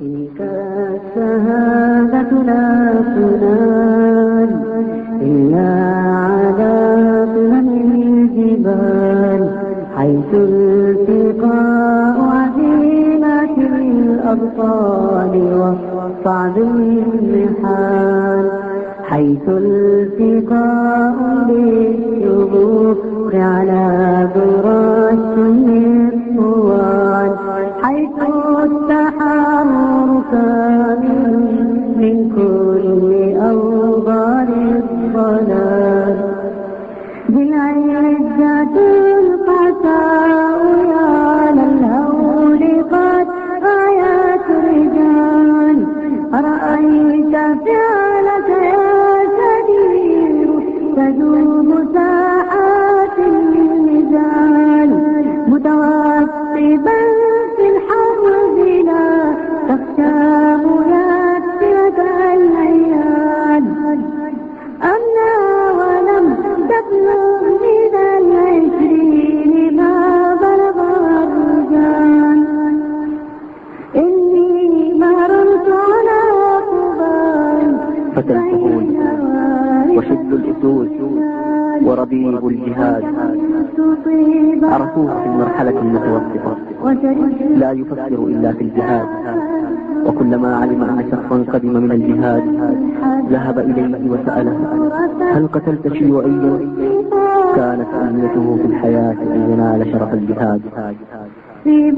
تلك الشهادة لا تنال. إلا على قمم الجبال حيث التقاء عزيمة الأبطال وصعد الرحال حيث التقاء بالشبوك على وشد الأسود وربيب الجهاد. عرفوه في المرحلة المتوسطة. لا يفكر إلا في الجهاد. وكلما علم أن شخصا قدم من الجهاد ذهب إليه وسأله هل قتلت شيوعيا كانت أمنيته في الحياة أن ينال شرف الجهاد.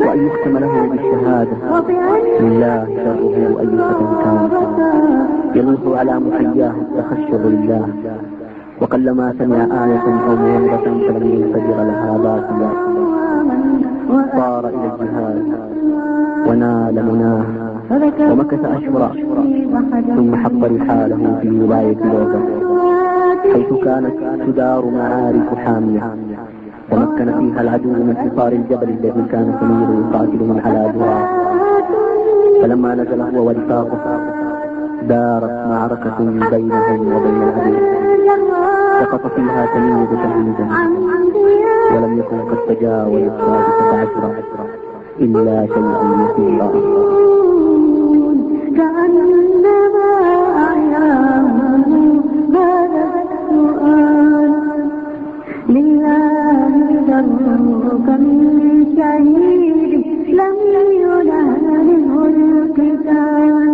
وأن يختم له بالشهادة. لله شره أية كان. ينص على محياه التخشع لله وقلما سمع آية أو موعظة فلم ينفجر لها باطلا صار إلى الجهاد. ونال مناه. ومكث أشهرا ثم حط رحاله في ولاية لوطة. حيث كانت تدار معارك حامية. تمكن فيها العدو من حصار الجبل الذي كان سمير يقاتل من على ذراع فلما نزل هو ورفاقه دارت معركة بينهم وبين العدو سقط فيها تميز شهيدا ولم يكن قد تجاوز السادسة عشرة. إلا شيئا يسيرا كأنما السؤال لله من شهيد. لم يناله القتال.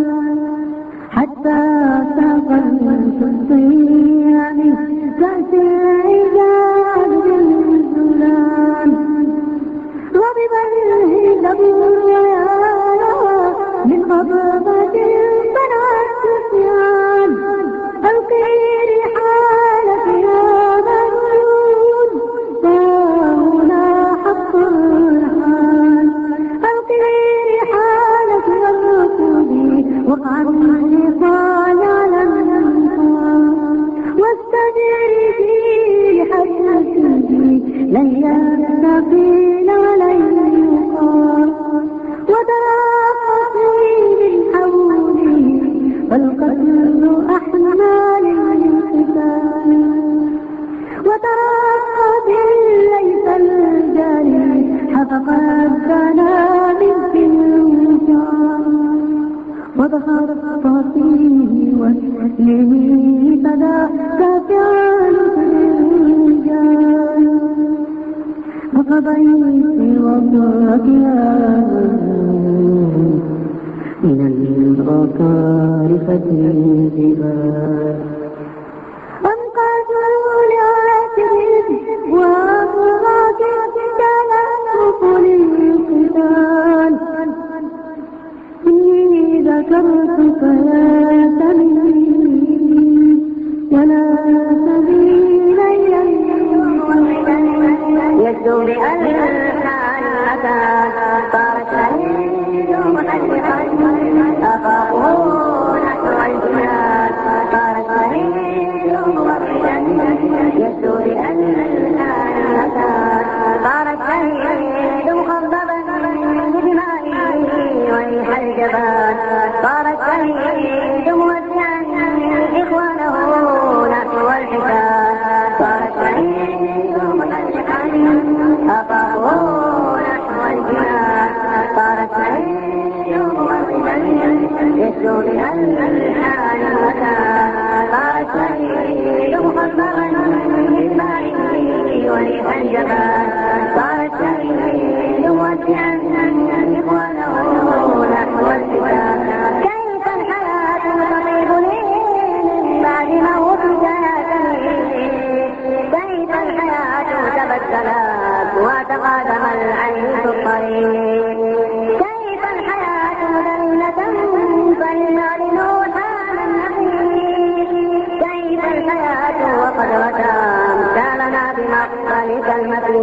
ستا الوجار وظهر فيه واسلمي فذاك فعل الرجال وقضيت وضعك من الغكارفة الجبال يبدو بأنها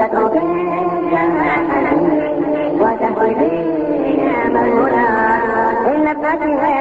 وہ ہے